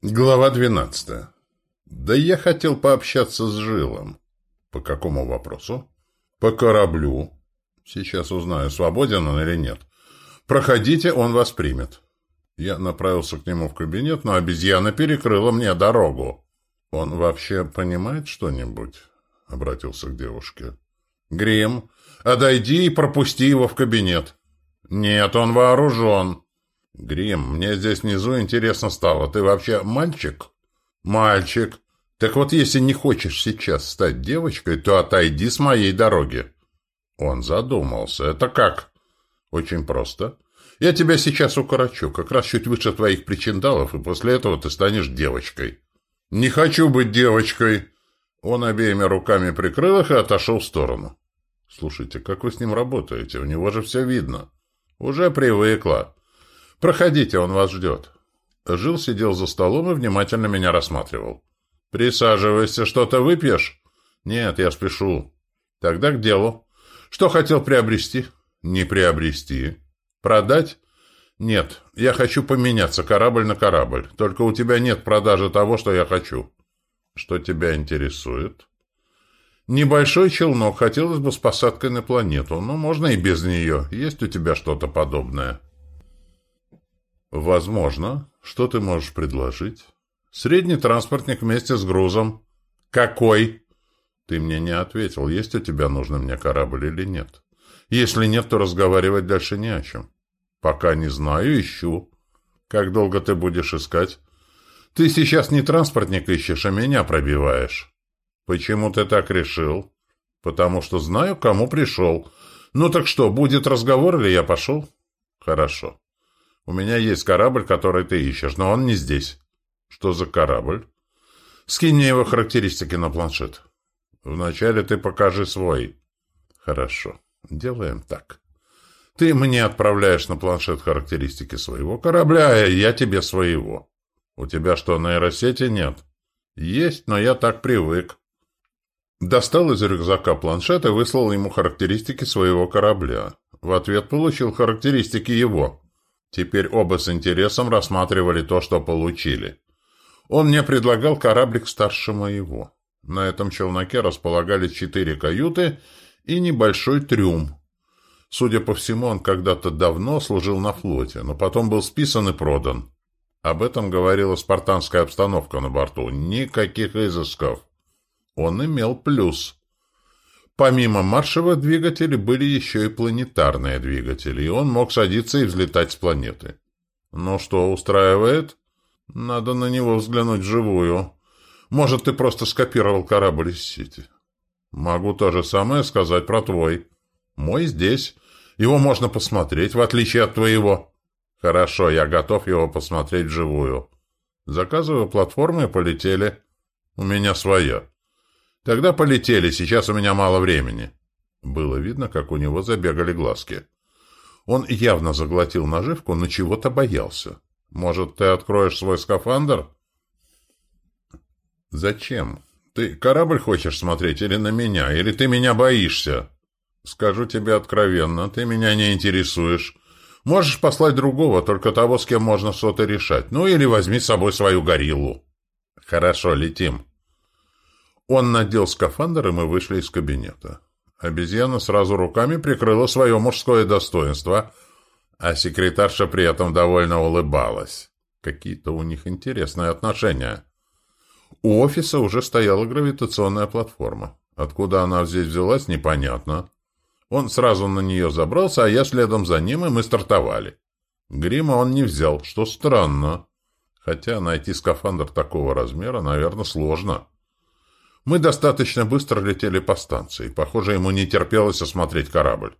Глава 12. Да я хотел пообщаться с Жилом. По какому вопросу? По кораблю. Сейчас узнаю, свободен он или нет. Проходите, он вас примет. Я направился к нему в кабинет, но обезьяна перекрыла мне дорогу. Он вообще понимает что-нибудь? Обратился к девушке. Грим, отойди и пропусти его в кабинет. Нет, он вооружен. «Грим, мне здесь внизу интересно стало. Ты вообще мальчик?» «Мальчик. Так вот, если не хочешь сейчас стать девочкой, то отойди с моей дороги». Он задумался. «Это как?» «Очень просто. Я тебя сейчас укорочу, как раз чуть выше твоих причиндалов, и после этого ты станешь девочкой». «Не хочу быть девочкой!» Он обеими руками прикрыл их и отошел в сторону. «Слушайте, как вы с ним работаете? У него же все видно». «Уже привыкла. «Проходите, он вас ждет». Жил сидел за столом и внимательно меня рассматривал. «Присаживайся, что-то выпьешь?» «Нет, я спешу». «Тогда к делу. Что хотел приобрести?» «Не приобрести». «Продать?» «Нет, я хочу поменяться корабль на корабль. Только у тебя нет продажи того, что я хочу». «Что тебя интересует?» «Небольшой челнок. Хотелось бы с посадкой на планету. Но можно и без нее. Есть у тебя что-то подобное?» Возможно. Что ты можешь предложить? Средний транспортник вместе с грузом. Какой? Ты мне не ответил, есть у тебя нужный мне корабль или нет. Если нет, то разговаривать дальше не о чем. Пока не знаю, ищу. Как долго ты будешь искать? Ты сейчас не транспортник ищешь, а меня пробиваешь. Почему ты так решил? Потому что знаю, кому пришел. Ну так что, будет разговор или я пошел? Хорошо. У меня есть корабль, который ты ищешь, но он не здесь. Что за корабль? Скинь мне его характеристики на планшет. Вначале ты покажи свой. Хорошо. Делаем так. Ты мне отправляешь на планшет характеристики своего корабля, а я тебе своего. У тебя что, нейросети нет? Есть, но я так привык. Достал из рюкзака планшет и выслал ему характеристики своего корабля. В ответ получил характеристики его. Теперь оба с интересом рассматривали то, что получили. Он мне предлагал кораблик старше моего. На этом челноке располагались четыре каюты и небольшой трюм. Судя по всему, он когда-то давно служил на флоте, но потом был списан и продан. Об этом говорила спартанская обстановка на борту. Никаких изысков. Он имел плюс. Помимо маршевых двигателей были еще и планетарные двигатели, и он мог садиться и взлетать с планеты. Ну что, устраивает? Надо на него взглянуть вживую. Может, ты просто скопировал корабль из сети? Могу то же самое сказать про твой. Мой здесь. Его можно посмотреть, в отличие от твоего. Хорошо, я готов его посмотреть вживую. Заказываю платформы и полетели. У меня своя. Тогда полетели, сейчас у меня мало времени. Было видно, как у него забегали глазки. Он явно заглотил наживку, но чего-то боялся. Может, ты откроешь свой скафандр? Зачем? Ты корабль хочешь смотреть или на меня, или ты меня боишься? Скажу тебе откровенно, ты меня не интересуешь. Можешь послать другого, только того, с кем можно что-то решать. Ну, или возьми с собой свою гориллу. Хорошо, летим. Он надел скафандр, и мы вышли из кабинета. Обезьяна сразу руками прикрыла свое мужское достоинство, а секретарша при этом довольно улыбалась. Какие-то у них интересные отношения. У офиса уже стояла гравитационная платформа. Откуда она здесь взялась, непонятно. Он сразу на нее забрался, а я следом за ним, и мы стартовали. Грима он не взял, что странно. Хотя найти скафандр такого размера, наверное, сложно. Мы достаточно быстро летели по станции. Похоже, ему не терпелось осмотреть корабль.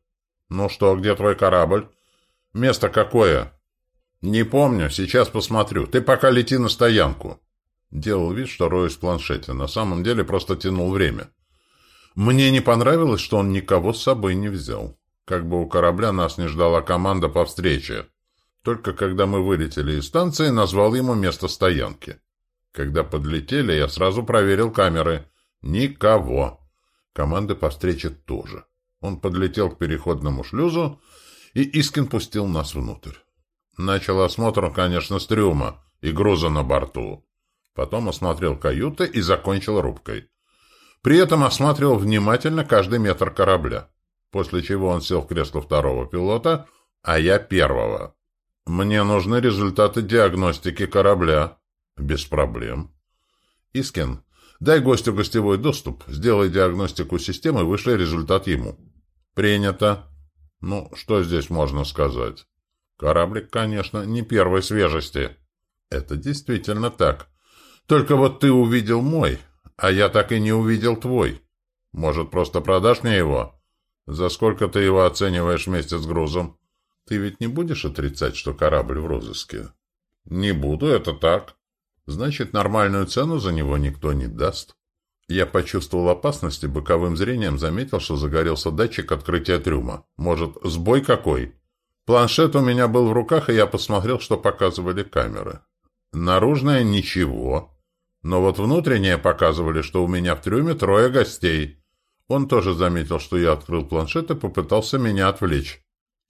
«Ну что, где твой корабль?» «Место какое?» «Не помню. Сейчас посмотрю. Ты пока лети на стоянку». Делал вид, что роюсь в планшете. На самом деле просто тянул время. Мне не понравилось, что он никого с собой не взял. Как бы у корабля нас не ждала команда по встрече. Только когда мы вылетели из станции, назвал ему место стоянки. Когда подлетели, я сразу проверил камеры — Никого. Команды по встрече тоже. Он подлетел к переходному шлюзу, и Искин пустил нас внутрь. Начал осмотр, конечно, с трюма и груза на борту. Потом осмотрел каюты и закончил рубкой. При этом осматривал внимательно каждый метр корабля, после чего он сел в кресло второго пилота, а я первого. «Мне нужны результаты диагностики корабля». «Без проблем». «Искин, дай гостю гостевой доступ, сделай диагностику системы, вышли результат ему». «Принято». «Ну, что здесь можно сказать?» «Кораблик, конечно, не первой свежести». «Это действительно так. Только вот ты увидел мой, а я так и не увидел твой. Может, просто продашь мне его? За сколько ты его оцениваешь вместе с грузом? Ты ведь не будешь отрицать, что корабль в розыске? Не буду, это так. Значит, нормальную цену за него никто не даст. Я почувствовал опасность и боковым зрением заметил, что загорелся датчик открытия трюма. Может, сбой какой? Планшет у меня был в руках, и я посмотрел, что показывали камеры. Наружное – ничего. Но вот внутренние показывали, что у меня в трюме трое гостей. Он тоже заметил, что я открыл планшет и попытался меня отвлечь.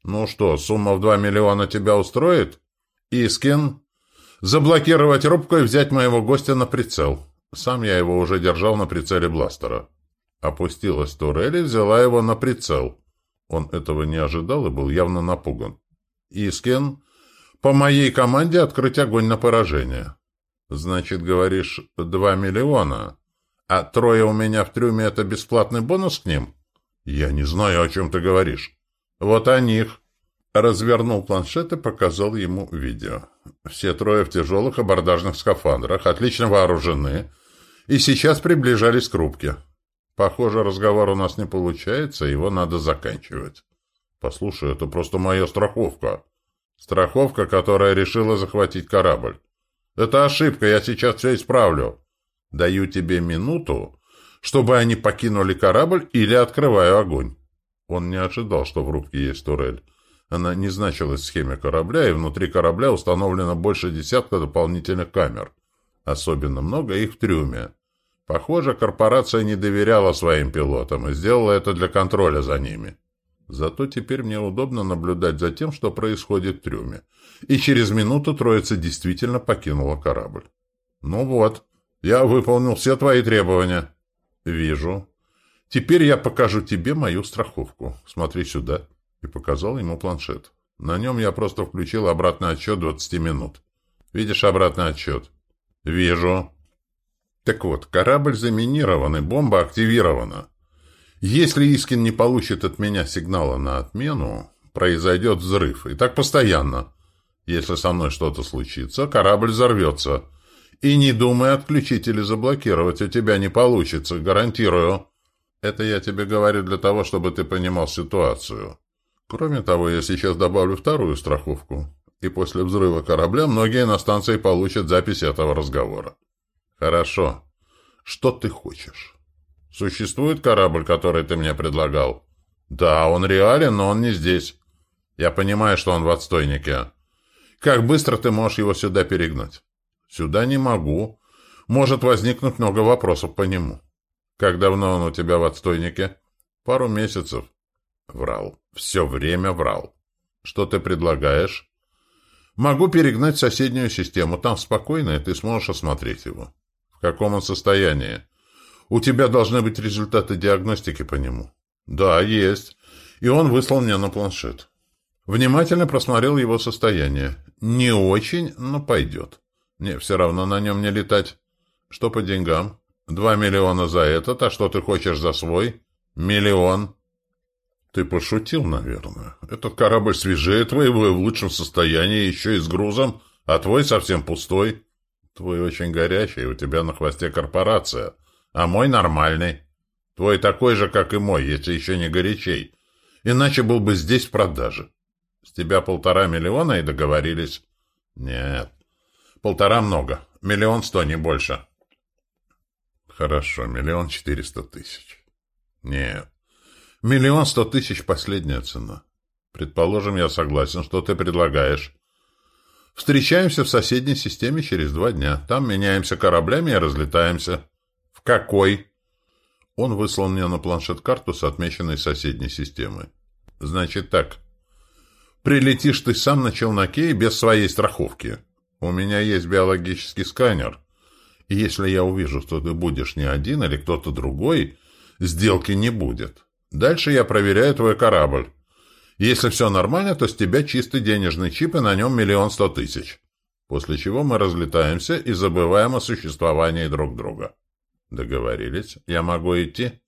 «Ну что, сумма в два миллиона тебя устроит?» «Искин?» «Заблокировать рубку и взять моего гостя на прицел». Сам я его уже держал на прицеле бластера. Опустилась турель и взяла его на прицел. Он этого не ожидал и был явно напуган. «Искин?» «По моей команде открыть огонь на поражение». Значит, говоришь, два миллиона. А трое у меня в трюме — это бесплатный бонус к ним? Я не знаю, о чем ты говоришь. Вот о них. Развернул планшет и показал ему видео. Все трое в тяжелых абордажных скафандрах, отлично вооружены, и сейчас приближались к рубке. Похоже, разговор у нас не получается, его надо заканчивать. Послушай, это просто моя страховка. Страховка, которая решила захватить корабль. Это ошибка, я сейчас все исправлю. Даю тебе минуту, чтобы они покинули корабль или открываю огонь. Он не ожидал, что в рубке есть турель. Она не значилась в схеме корабля, и внутри корабля установлено больше десятка дополнительных камер. Особенно много их в трюме. Похоже, корпорация не доверяла своим пилотам и сделала это для контроля за ними. Зато теперь мне удобно наблюдать за тем, что происходит в трюме. И через минуту троица действительно покинула корабль. «Ну вот, я выполнил все твои требования». «Вижу. Теперь я покажу тебе мою страховку. Смотри сюда». И показал ему планшет. На нем я просто включил обратный отсчет 20 минут. «Видишь обратный отсчет?» «Вижу». Так вот, корабль заминирован и бомба активирована. Если Искин не получит от меня сигнала на отмену, произойдет взрыв. И так постоянно. Если со мной что-то случится, корабль взорвется. И не думай отключить или заблокировать, у тебя не получится, гарантирую. Это я тебе говорю для того, чтобы ты понимал ситуацию. Кроме того, я сейчас добавлю вторую страховку. И после взрыва корабля многие на станции получат запись этого разговора. Хорошо. Что ты хочешь? Существует корабль, который ты мне предлагал? Да, он реален, но он не здесь. Я понимаю, что он в отстойнике. Как быстро ты можешь его сюда перегнать? Сюда не могу. Может возникнуть много вопросов по нему. Как давно он у тебя в отстойнике? Пару месяцев. Врал. Все время врал. Что ты предлагаешь? Могу перегнать в соседнюю систему. Там спокойно, и ты сможешь осмотреть его. В каком он состоянии? У тебя должны быть результаты диагностики по нему. Да, есть. И он выслал мне на планшет. Внимательно просмотрел его состояние. Не очень, но пойдет. Мне все равно на нем не летать. Что по деньгам? Два миллиона за этот, а что ты хочешь за свой? Миллион. Ты пошутил, наверное. Этот корабль свежее твоего и в лучшем состоянии, еще и с грузом, а твой совсем пустой. Твой очень горячий, у тебя на хвосте корпорация а мой нормальный. Твой такой же, как и мой, если еще не горячей. Иначе был бы здесь в продаже. С тебя полтора миллиона и договорились. Нет, полтора много. Миллион сто, не больше. Хорошо, миллион четыреста тысяч. Нет, миллион сто тысяч последняя цена. Предположим, я согласен, что ты предлагаешь. Встречаемся в соседней системе через два дня. Там меняемся кораблями и разлетаемся. «Какой?» Он выслал мне на планшет карту с отмеченной соседней системой. «Значит так. Прилетишь ты сам на челноке и без своей страховки. У меня есть биологический сканер, И если я увижу, что ты будешь не один или кто-то другой, сделки не будет. Дальше я проверяю твой корабль. Если все нормально, то с тебя чистый денежный чип и на нем миллион сто тысяч. После чего мы разлетаемся и забываем о существовании друг друга. Договорились. Я могу идти?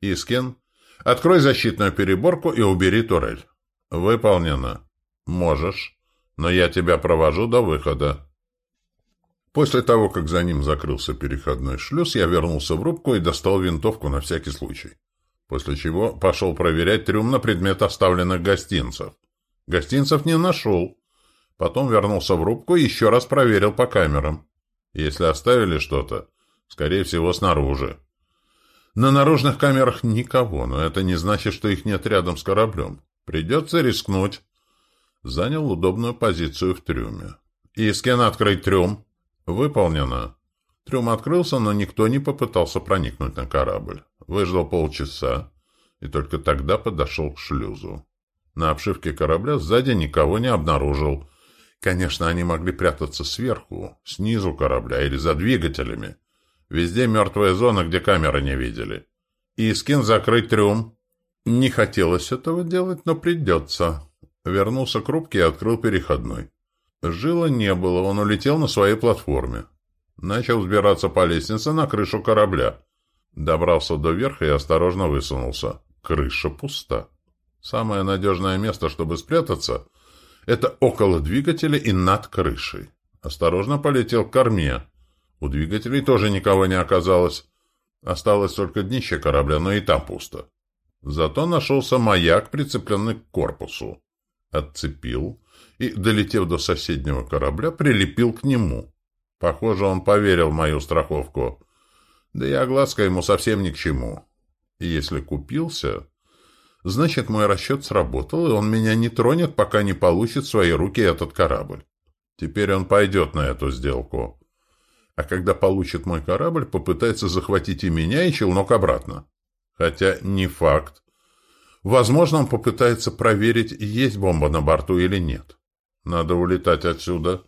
Искин, открой защитную переборку и убери турель. Выполнено. Можешь, но я тебя провожу до выхода. После того, как за ним закрылся переходной шлюз, я вернулся в рубку и достал винтовку на всякий случай. После чего пошел проверять трюм на предмет оставленных гостинцев. Гостинцев не нашел. Потом вернулся в рубку и еще раз проверил по камерам. Если оставили что-то, скорее всего, снаружи. На наружных камерах никого, но это не значит, что их нет рядом с кораблем. Придется рискнуть. Занял удобную позицию в трюме. Искин открыть трюм. Выполнено. Трюм открылся, но никто не попытался проникнуть на корабль. Выждал полчаса и только тогда подошел к шлюзу. На обшивке корабля сзади никого не обнаружил. Конечно, они могли прятаться сверху, снизу корабля или за двигателями. Везде мертвая зона, где камеры не видели. Искин закрыть трюм. Не хотелось этого делать, но придется. Вернулся к рубке и открыл переходной. Жила не было, он улетел на своей платформе. Начал взбираться по лестнице на крышу корабля. Добрался до верха и осторожно высунулся. Крыша пуста. Самое надежное место, чтобы спрятаться, это около двигателя и над крышей. Осторожно полетел к корме. У двигателей тоже никого не оказалось. Осталось только днище корабля, но и там пусто. Зато нашелся маяк, прицепленный к корпусу. Отцепил и, долетев до соседнего корабля, прилепил к нему. Похоже, он поверил в мою страховку. Да и огласка ему совсем ни к чему. И если купился, значит, мой расчет сработал, и он меня не тронет, пока не получит в свои руки этот корабль. Теперь он пойдет на эту сделку. А когда получит мой корабль, попытается захватить и меня, и челнок обратно. Хотя не факт. Возможно, он попытается проверить, есть бомба на борту или нет. Надо улетать отсюда.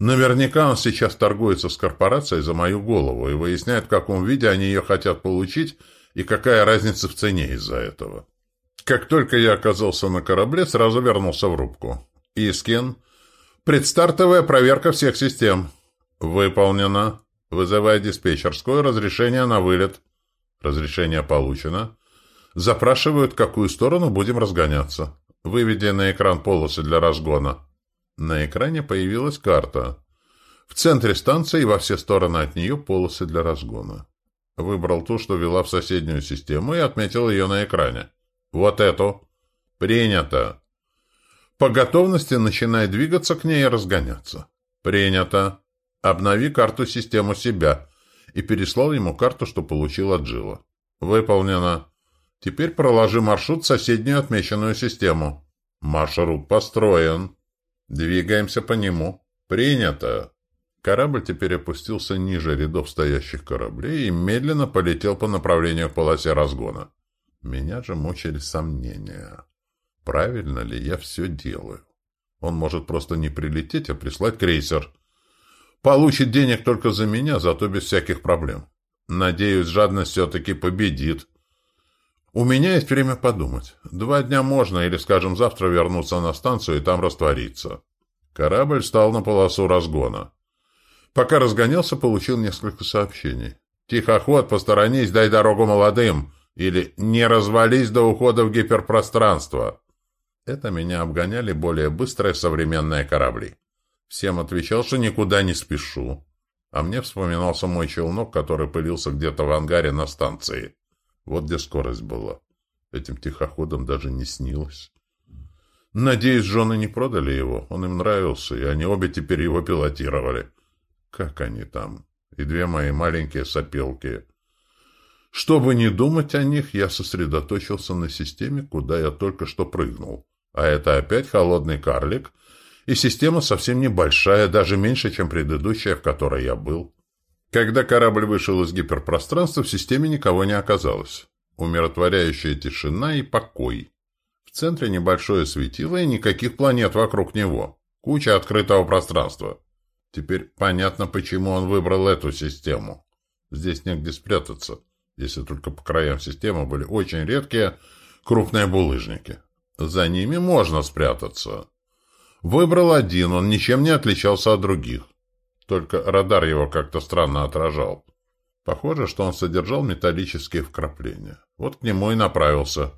Наверняка он сейчас торгуется с корпорацией за мою голову и выясняет, в каком виде они ее хотят получить и какая разница в цене из-за этого. Как только я оказался на корабле, сразу вернулся в рубку. Искин. Предстартовая проверка всех систем. Выполнено. Вызывай диспетчерскую. Разрешение на вылет. Разрешение получено. Запрашивают, какую сторону будем разгоняться. Выведи на экран полосы для разгона. На экране появилась карта. В центре станции и во все стороны от нее полосы для разгона. Выбрал ту, что вела в соседнюю систему, и отметил ее на экране. Вот эту. Принято. По готовности начинай двигаться к ней и разгоняться. Принято. Обнови карту систему себя. И переслал ему карту, что получил от Джилла. Выполнено. Теперь проложи маршрут в соседнюю отмеченную систему. Маршрут построен. Двигаемся по нему. Принято. Корабль теперь опустился ниже рядов стоящих кораблей и медленно полетел по направлению к полосе разгона. Меня же мучили сомнения. Правильно ли я все делаю? Он может просто не прилететь, а прислать крейсер. Получит денег только за меня, зато без всяких проблем. Надеюсь, жадность все-таки победит. У меня есть время подумать. Два дня можно, или, скажем, завтра вернуться на станцию и там раствориться. Корабль встал на полосу разгона. Пока разгонялся, получил несколько сообщений. «Тихоход, посторонись, дай дорогу молодым!» или «Не развались до ухода в гиперпространство!» Это меня обгоняли более быстрые современные корабли. Всем отвечал, что никуда не спешу. А мне вспоминался мой челнок, который пылился где-то в ангаре на станции. Вот где скорость была. Этим тихоходом даже не снилось. Надеюсь, жены не продали его. Он им нравился, и они обе теперь его пилотировали. Как они там? И две мои маленькие сопелки. Чтобы не думать о них, я сосредоточился на системе, куда я только что прыгнул. А это опять холодный карлик, и система совсем небольшая, даже меньше, чем предыдущая, в которой я был. Когда корабль вышел из гиперпространства, в системе никого не оказалось. Умиротворяющая тишина и покой. В центре небольшое светило и никаких планет вокруг него. Куча открытого пространства. Теперь понятно, почему он выбрал эту систему. Здесь негде спрятаться, если только по краям системы были очень редкие крупные булыжники. За ними можно спрятаться. Выбрал один, он ничем не отличался от других. Только радар его как-то странно отражал. Похоже, что он содержал металлические вкрапления. Вот к нему и направился.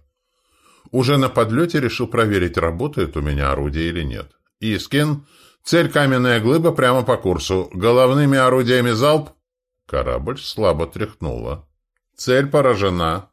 Уже на подлете решил проверить, работает у меня орудие или нет. Искин, цель каменная глыба прямо по курсу. Головными орудиями залп. Корабль слабо тряхнуло. Цель поражена.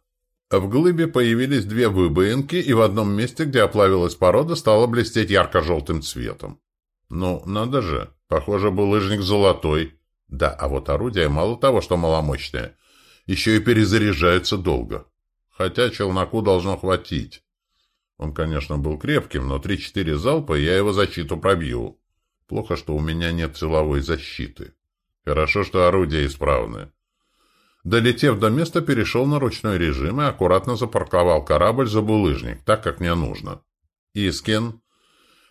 В глыбе появились две выбоинки, и в одном месте, где оплавилась порода, стала блестеть ярко-желтым цветом. Ну, надо же. Похоже, был лыжник золотой. Да, а вот орудие мало того, что маломощное, еще и перезаряжается долго. Хотя челноку должно хватить. Он, конечно, был крепким, но три-четыре залпа, я его защиту пробью. Плохо, что у меня нет силовой защиты. Хорошо, что орудия исправны. Долетев до места, перешел на ручной режим и аккуратно запарковал корабль за булыжник, так, как мне нужно. Искин,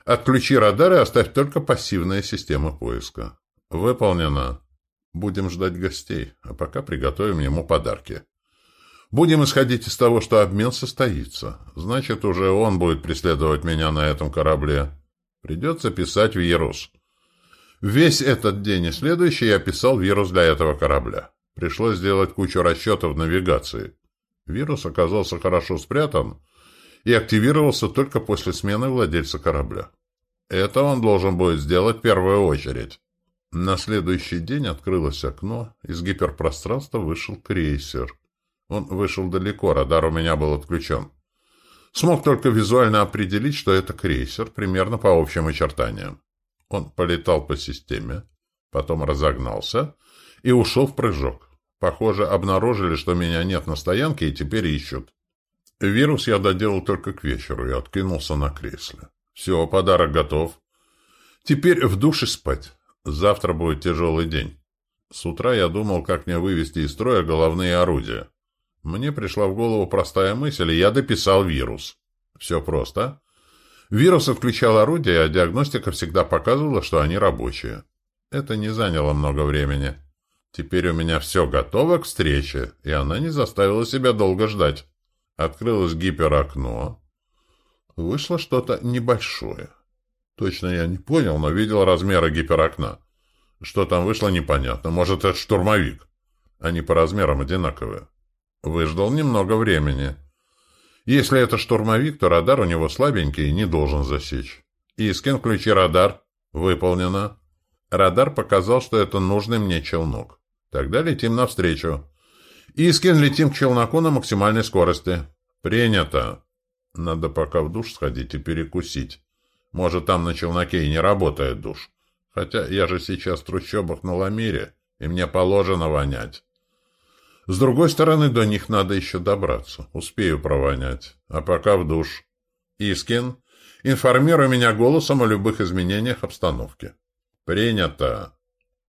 отключи радар и оставь только пассивные системы поиска. Выполнено. Будем ждать гостей, а пока приготовим ему подарки. Будем исходить из того, что обмен состоится. Значит, уже он будет преследовать меня на этом корабле. Придется писать вирус. Весь этот день и следующий я писал вирус для этого корабля. Пришлось сделать кучу расчетов навигации. Вирус оказался хорошо спрятан и активировался только после смены владельца корабля. Это он должен будет сделать в первую очередь. На следующий день открылось окно, из гиперпространства вышел крейсер. Он вышел далеко, радар у меня был отключен. Смог только визуально определить, что это крейсер, примерно по общим очертаниям. Он полетал по системе, потом разогнался и ушел в прыжок. Похоже, обнаружили, что меня нет на стоянке и теперь ищут. Вирус я доделал только к вечеру и откинулся на кресле. Все, подарок готов. Теперь в душе спать. Завтра будет тяжелый день. С утра я думал, как мне вывести из строя головные орудия. Мне пришла в голову простая мысль, и я дописал вирус. Все просто. Вирус отключал орудия, а диагностика всегда показывала, что они рабочие. Это не заняло много времени. Теперь у меня все готово к встрече, и она не заставила себя долго ждать. Открылось гиперокно. Вышло что-то небольшое. Точно я не понял, но видел размеры гиперокна. Что там вышло, непонятно. Может, это штурмовик. Они по размерам одинаковые. Выждал немного времени. Если это штурмовик, то радар у него слабенький и не должен засечь. Искин, включи радар. Выполнено. Радар показал, что это нужный мне челнок. Тогда летим навстречу. Искин, летим к челноку на максимальной скорости. Принято. Надо пока в душ сходить и перекусить. Может, там на челноке и не работает душ. Хотя я же сейчас в трущобах на Ламире, и мне положено вонять. С другой стороны, до них надо еще добраться. Успею провонять. А пока в душ. Искин, информируй меня голосом о любых изменениях обстановки. Принято.